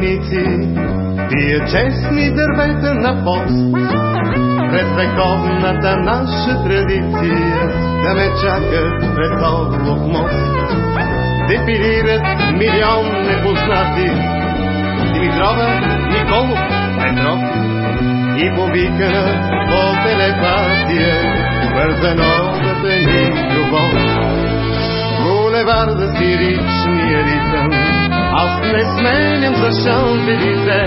съученици, тия честни дървета на пост. Пред вековната наша традиция да ме чакат пред Орлов мост. Дефилират милион непознати Димитрова, Николов, Петров и повикана по телепатия вързановата ни любов булеварда си ричния ритъм. Аз не сменям за шанзелизе,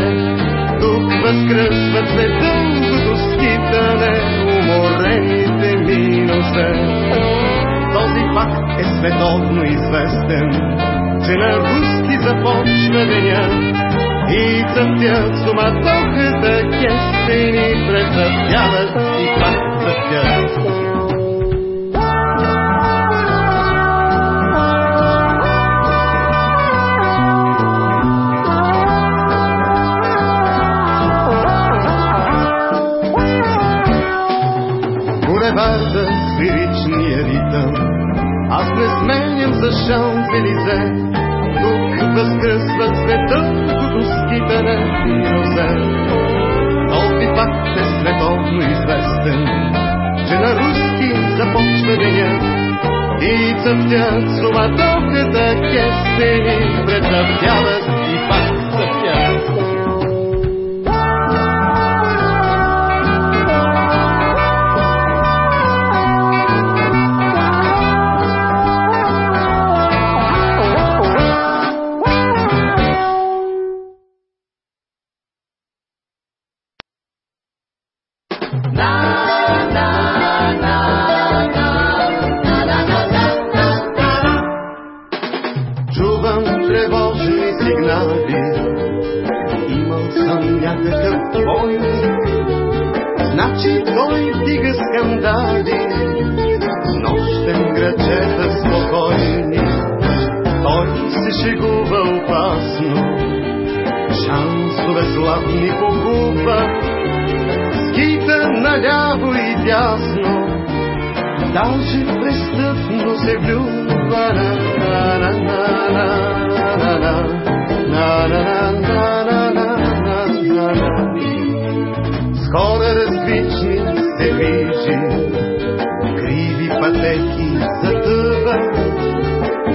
тук възкръсват се дългото скитане, уморените ми носе. Този факт е световно известен, че на руски започва деня и цъфтят суматохата кестени, прецъфтяват и пак цъфтят. Розе. Този факт е световно известен, че на руски започва деня и цъфтят суматохата кестени, прецъфтяват и пак златни погуба, скита наляво и дясно, даже престъпно се влюбва. На, на, на, на, на, на, на, на, на, хора различни се вижи, криви пътеки затъва.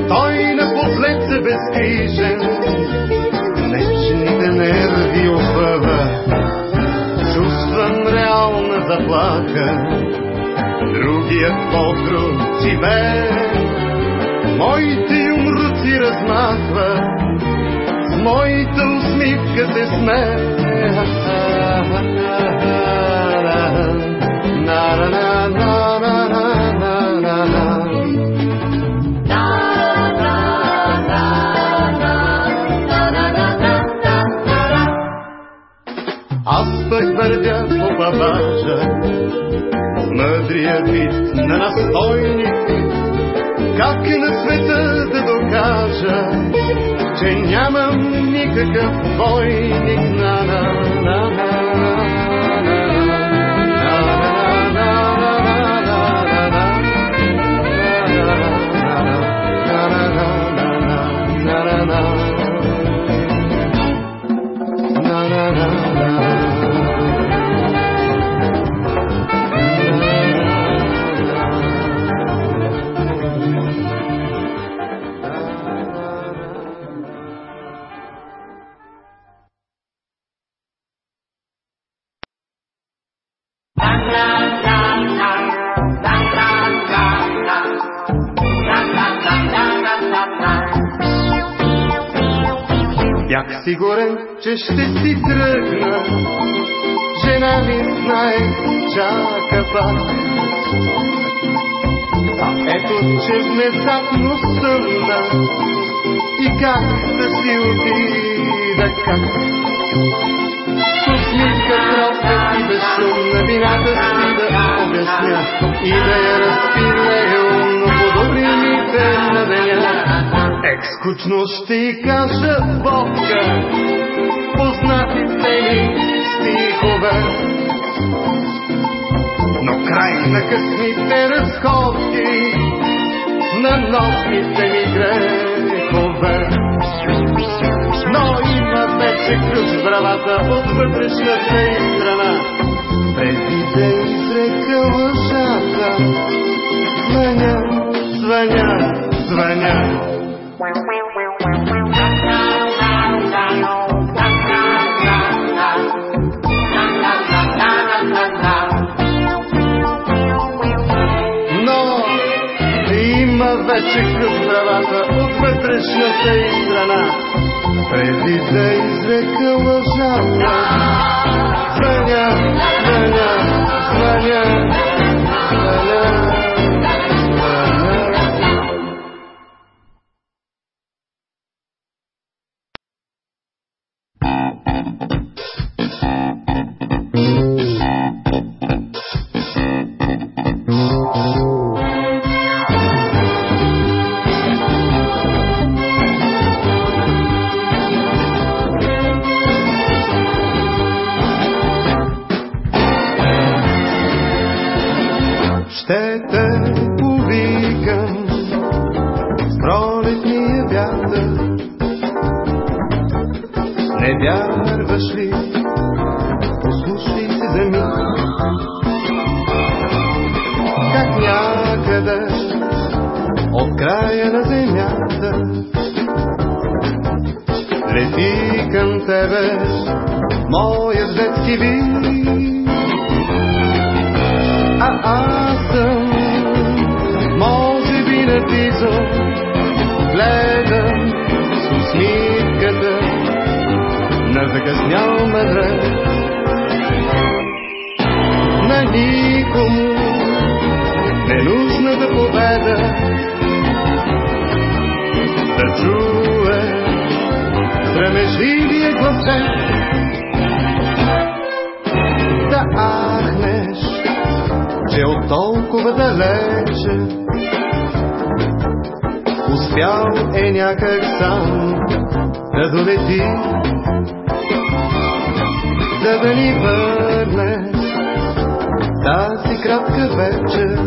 Той напослед се безгрижен, нерви опъва. Чувствам реална заплаха, другият покров живее. Моите юмруци размахва, с моята усмивка се смее. На, Аз пък вървя по папажа, мъдрия вид на настойник, как на света да докажа, че нямам никакъв войник. На на на на Бях сигурен, че ще си тръгна. Жена ми знае, чака пак. А ето, че внезапно съмна. И как да си отида, как? свети безшумна вината си да обясня и да я разпилея умно подобри ми на деня. Екскучно ще й кажа водка, познатите ми стихове. Но край на късните разходки, на нощните ми грехове. Но има вече ключ в бравата от вътрешната и страна. Преди да изрека лъжата, звъня, звъня, звъня. В правата от вътрешната и страна. Преди да изрека лъжата, звъня, звъня, звъня, звъня, звъня. Как някъде от края на земята лети към тебе моят детски вид. А аз съм, може би написал, гледам с усмивката на закъснял мъдрец. На никому ненужната победа да чуе срамежливия гласен да ахнеш че от толкова далече успял е някак сам да долети, за да ни върне тази кратка вечер.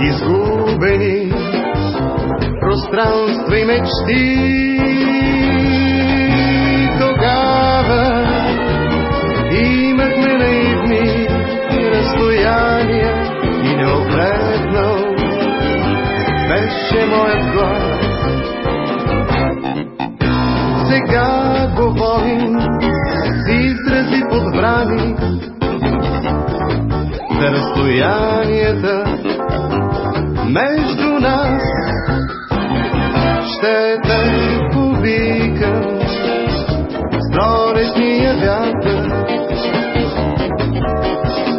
Изгубени пространства и мечти. Тогава имахме наивни разстояния и неопретнал беше моят глас. Сега говорим с изрази подбрани за разстоянията между нас. Ще те повикам с пролетния вятър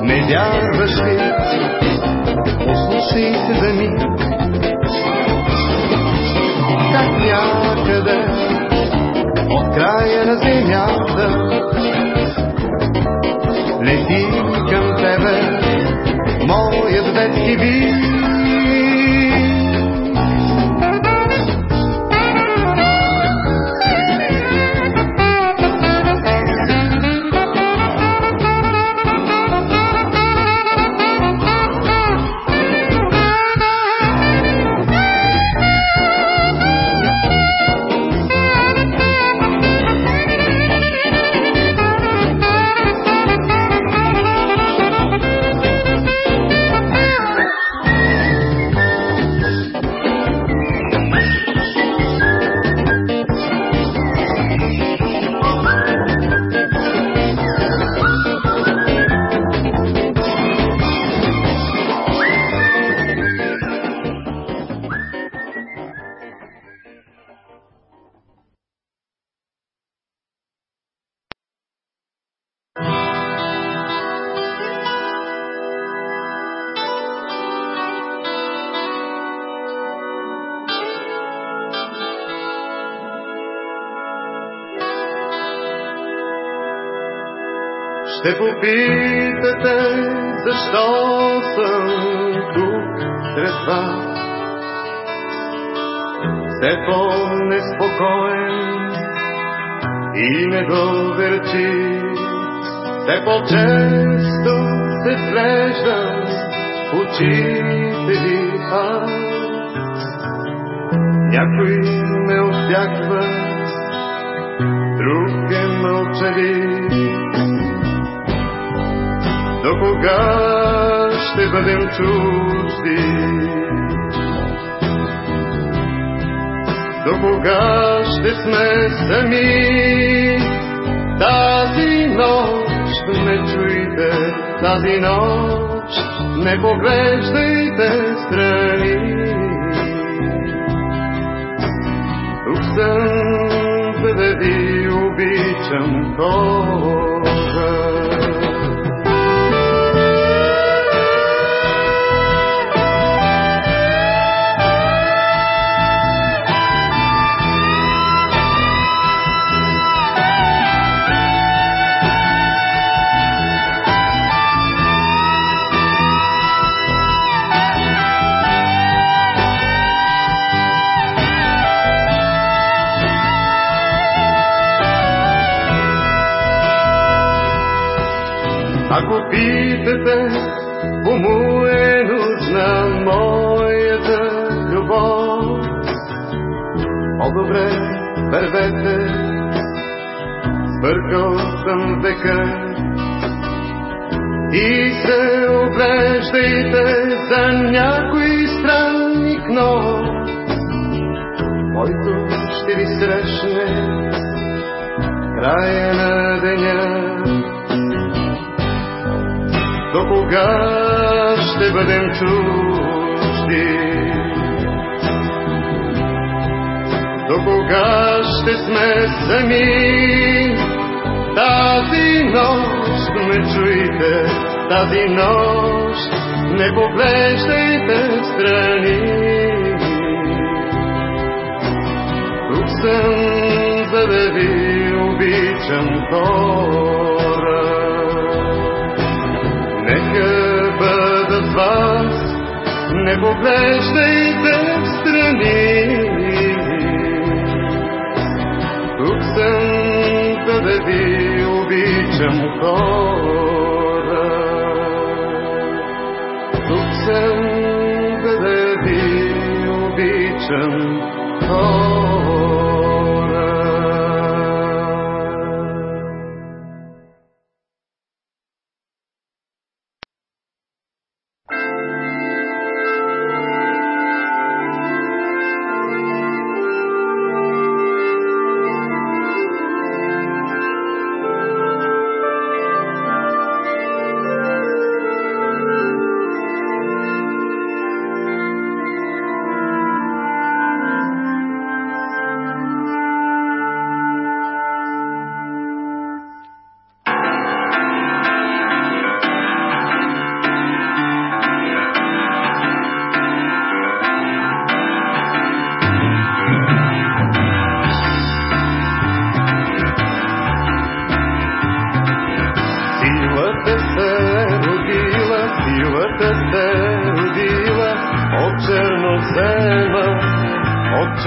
не вярваш ли? Послушай се за миг. Как някъде от края на земята моят детски ще попитате защо съм тук сред вас. Все по-неспокоен и недоверчив, все по-често се вглеждам в очите ви. Някой ме обягва, друг е мълчалив, до кога ще бъдем чужди? До кога ще сме сами? Тази нощ не чуйте, тази нощ не поглеждайте страни. Тук съм, за да ви обичам хора. Ако питате, кому е нужна моята любов, по-добре вървете, свъркал съм века. И се оглеждайте за някой странник нов, който ще ви срещне края на кога ще бъдем чужди? До кога ще сме сами? Тази нощ ме чуйте, тази нощ не поглеждайте страни. Тук съм, за да ви обичам хора. Не поглеждайте в страни. Тук съм, за да ви обичам хора. Тук съм, за да ви обичам хора.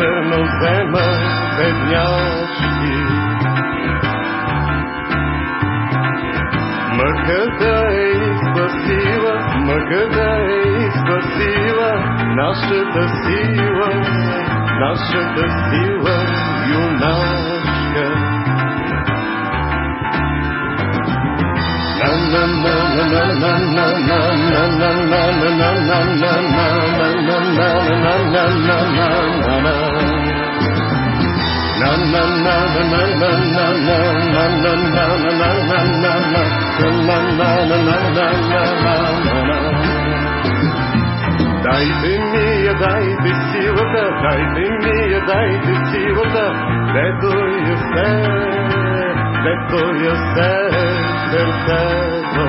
От чернозема бедняшки. Мъката е спасила, мъката е спасила нашата сила, нашата сила юнашка. Дайте ми я, дайте силата, дайте ми я, дайте силата, дето я се, дето я се сърцето.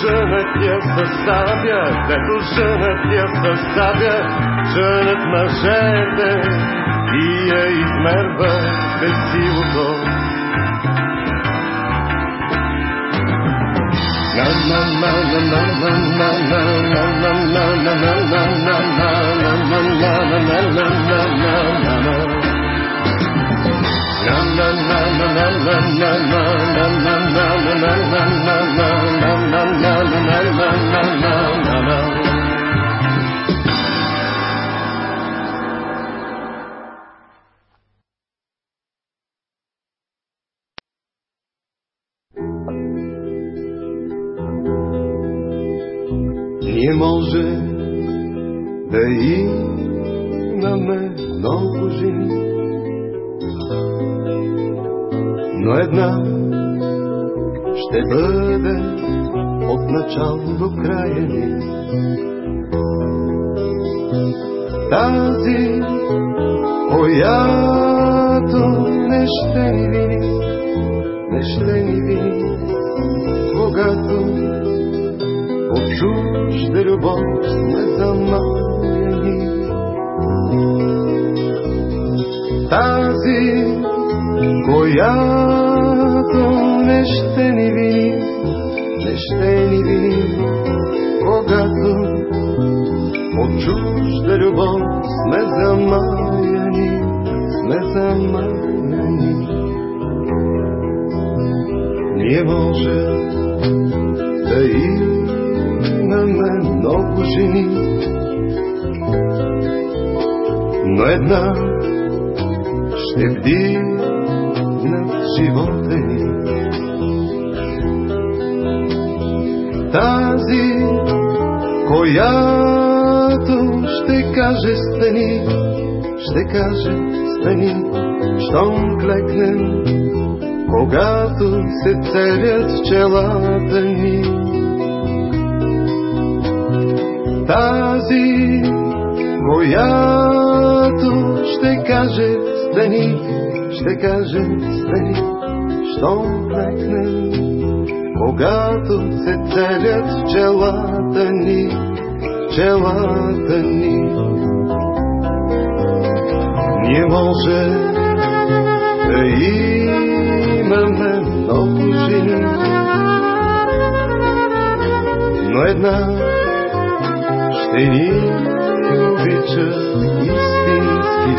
Женът я съсабя, дето женът я съсабя, женът мъжете, и я измерва безсилото. Na na na na na na na na na na na na na na na na Ние може да имаме много жени, но една ще бъде от начало до края ни. Тази, която не ще ни вини, не ще ни вини, когато чужда любов сме замаяни. Тази, която не ще ни вини, не ще ни вини, когато от чужда любов сме замаяни, сме замаяни. Ние може жени, но една ще бди на живота ни. Тази, която ще каже стани, ще каже стани, щом клекнем, когато се целят челата ни. Тази, която ще каже стани, ще каже стани, щом клекнем, когато се целят челата ни, челата ни. Ние може да имаме много жени, но една ни обича истински.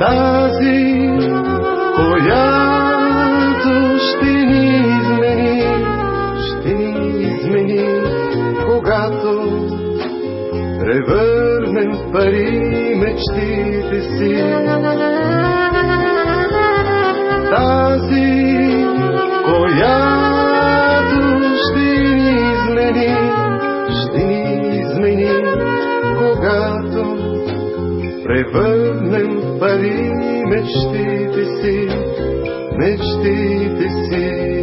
Тази, която ще ни измени, ще ни измени, когато превърнем в пари мечтите си. дари мечтите си, мечтите си.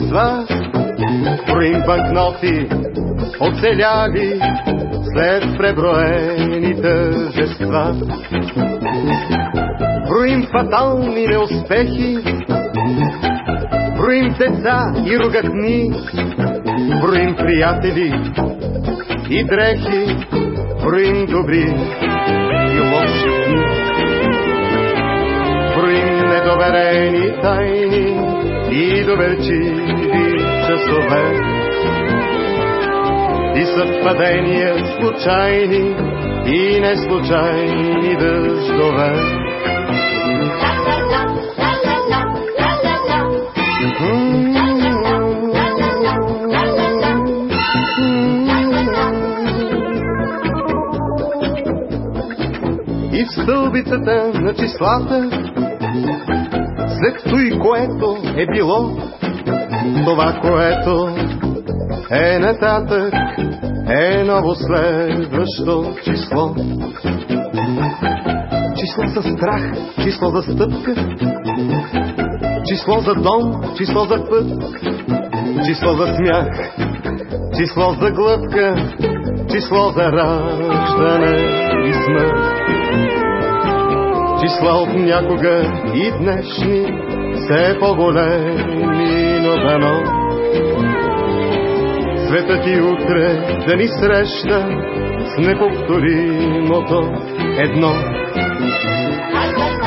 Първенства, броим банкноти оцеляли след преброени тържества. Броим фатални неуспехи, броим деца и ругатни, Броим приятели и дрехи, броим добри и лоши дни. Броим недоверени тайни и доверчиви часове. И съвпадения случайни и неслучайни дъждове. И в стълбицата на числата, след и което е било, това, което е нататък, е ново следващо число. Число за страх, число за стъпка, число за дом, число за път, число за смях, число за глътка, число за раждане и смърт. Числа от някога и днешни, все по-големи, но дано. Светът и утре да ни среща с неповторимото едно. Един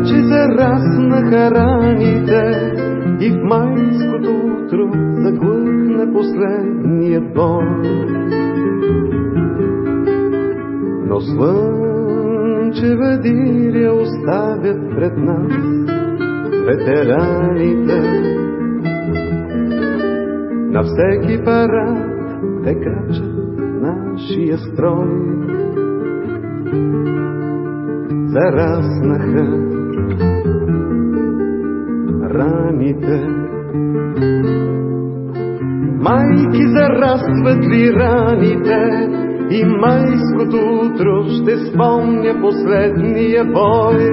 Вече зараснаха раните и в майското утро заглъхна последния бой. Но слънчева диря оставят пред нас ветераните. На всеки парад те крачат нашия строй. Зараснаха раните. Майки зарастват ли раните и майското утро ще спомня последния бой.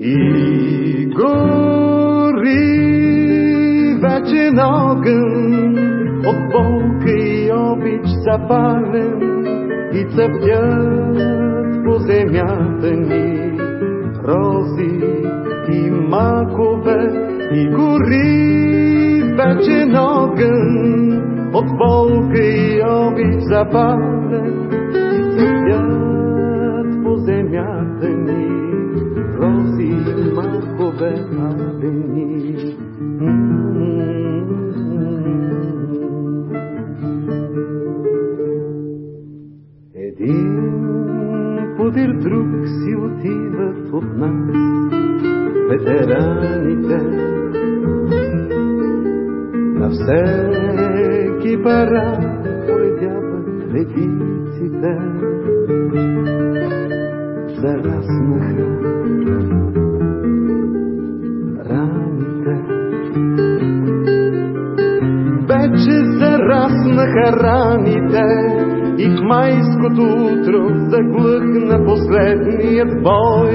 И гори вече огън от болка и обич запален и цъфтят по земята ни рози и макове и гори вече огън от болка и обич запален и цъфтят по земята ни рози и макове алени. Един подир друг отиват от нас ветераните. На всеки парад поредяват редиците. Зараснаха раните. Вече зараснаха раните и в майското утро заглъхна последният бой.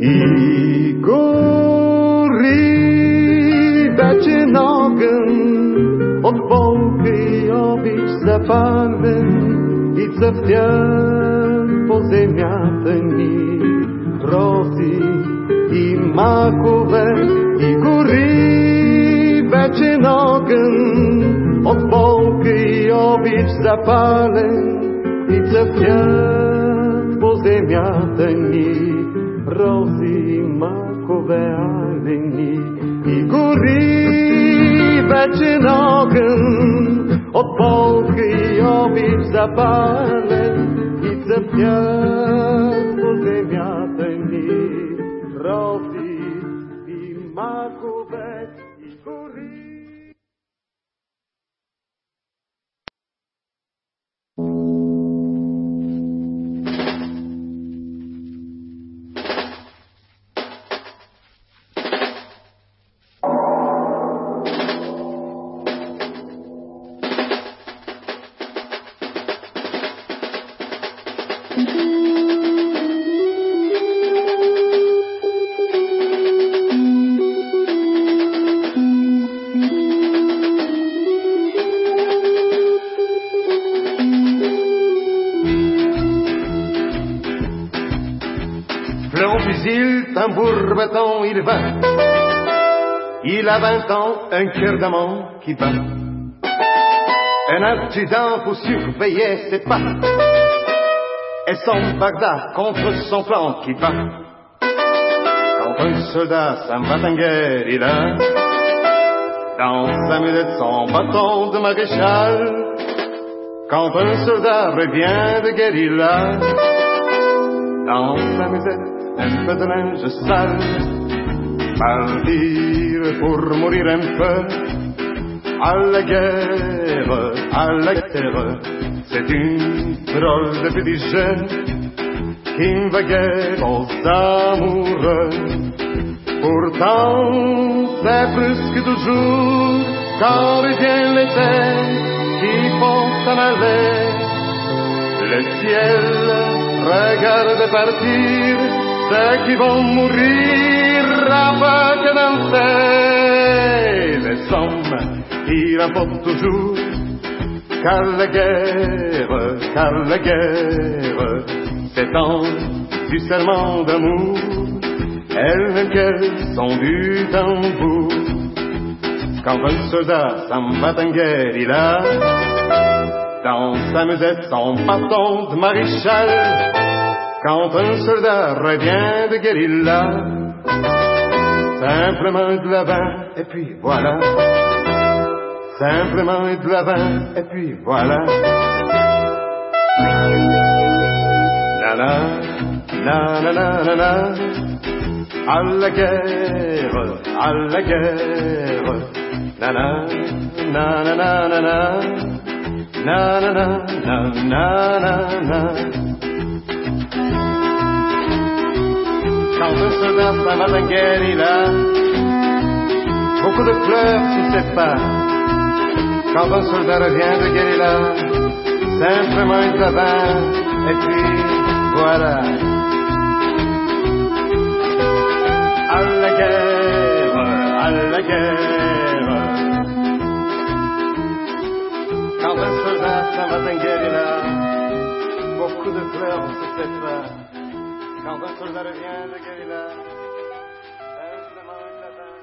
И гори вече огън от болка и обич запален и цъфтят запален и цъфтят по земята алени, рози, макове алени и гори вечен огън от полка и обид запален и цъфтят fusil, tambour, bâton, il va. Il a vingt ans, un cœur d'amant qui bat. Un adjudant pour surveiller ses pas. Et son Bagdad contre son plan qui bat. Quand un soldat s'en va en guerre, il a dans sa musette son bâton de maréchal. Quand un soldat revient de guerre, il a dans sa musette un peu de linge sale. Partir pour mourir un peu? À la guerre, à la guerre. C'est une drôle de petit jeune qui ne va guère aux amoureux. Pourtant, c'est plus que toujours quand revient l'été qui font s'en aller. Le ciel regarde partir ceux qui vont mourir avec danser. Les hommes, ils rapportent toujours car la guerre, car la guerre, c'est temps du serment d'amour, elles qu'elles sont du tambour. Quand un soldat s'en va en guerre, il a dans sa musette son bâton de maréchal. Quand un soldat revient de guérilla, simplement de la vin, et puis voilà. Simplement de la vin, et puis voilà. Na, na na na na na. À la guerre, à la guerre. Na, na na na na na. Na na na na na na na. Chantons ce vers la Madinguerilla. Beaucoup de fleurs s'y séparent quand un soldat revient de guérilla. Simplement une savane, et puis voilà. À la guerre, à la guerre. Quand un soldat s'en va d'un guérilla, beaucoup de fleurs s'y séparent. Pas. Quand un soldat revient de guerre, il a simplement un tabac.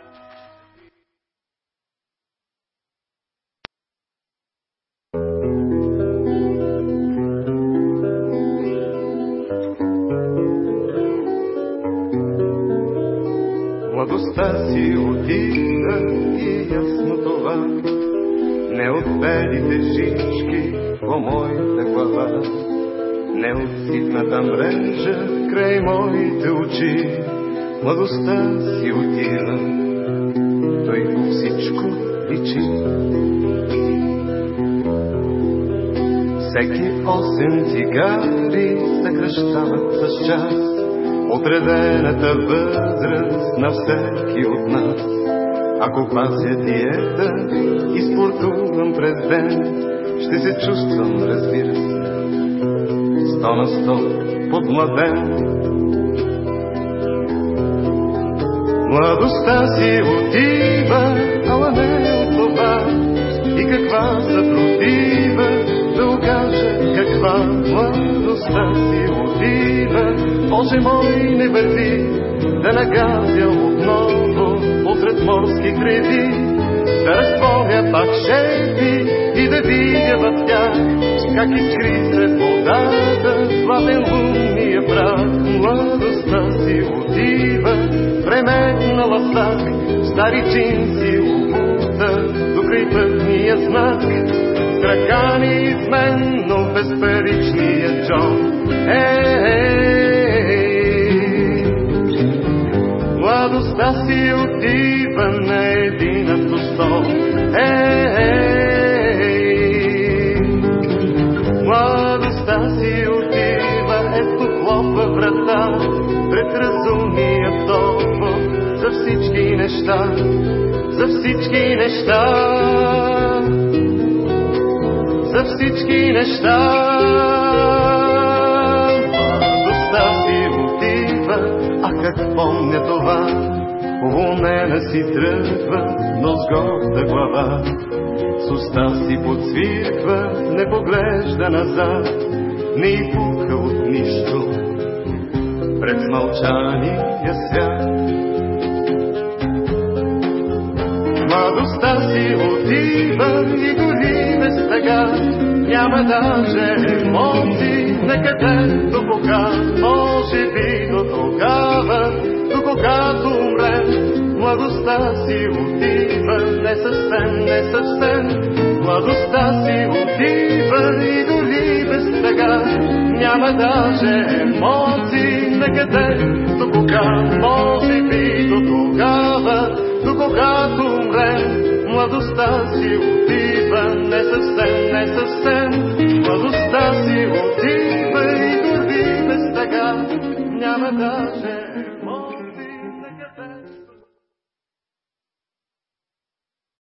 Младостта си отида и ясно това, неуспелите жички по моята глава, неотсипната мрежа край моите очи, младостта си отида, той по всичко личи. Всеки осем цигари съкръщават с час отредената възраст на всеки от нас. Ако пазя диета и спортувам през ден, ще се чувствам, разбира се, сто на сто подмладен. Младостта си отива, ала не от това. И каква съпротива да окаже каква младостта си отива. Боже мой, не върви да нагазя отново посред морски греди, да разпомня пак шепи и да видя в тях как изкри сред водата славен лунния прах. Младостта си отива, временна лъвтак, стари чинси обута, до пътния знак. Крака неизменно безперичния Джон. Ей, младостта си отива на един автостол. Ей, за всички неща, за всички неща, за всички неща. Младостта си отива, а как помня това, Умена си тръгва, но с горда глава. С уста си подсвирква, не поглежда назад, не пука от нищо пред мълчания свят. Младостта си отива и гори без тъга, няма даже емоции, некъде до кога, може би до тогава, до когато умре. Младостта си отива, не съвсем, не съвсем, младостта си отива и дори без тъга, няма даже емоции, некъде до кога, може би до тогава, до когато умре. Младостта си отива, не съвсем, не съвсем, младостта си отива и дори без тъга, няма даже.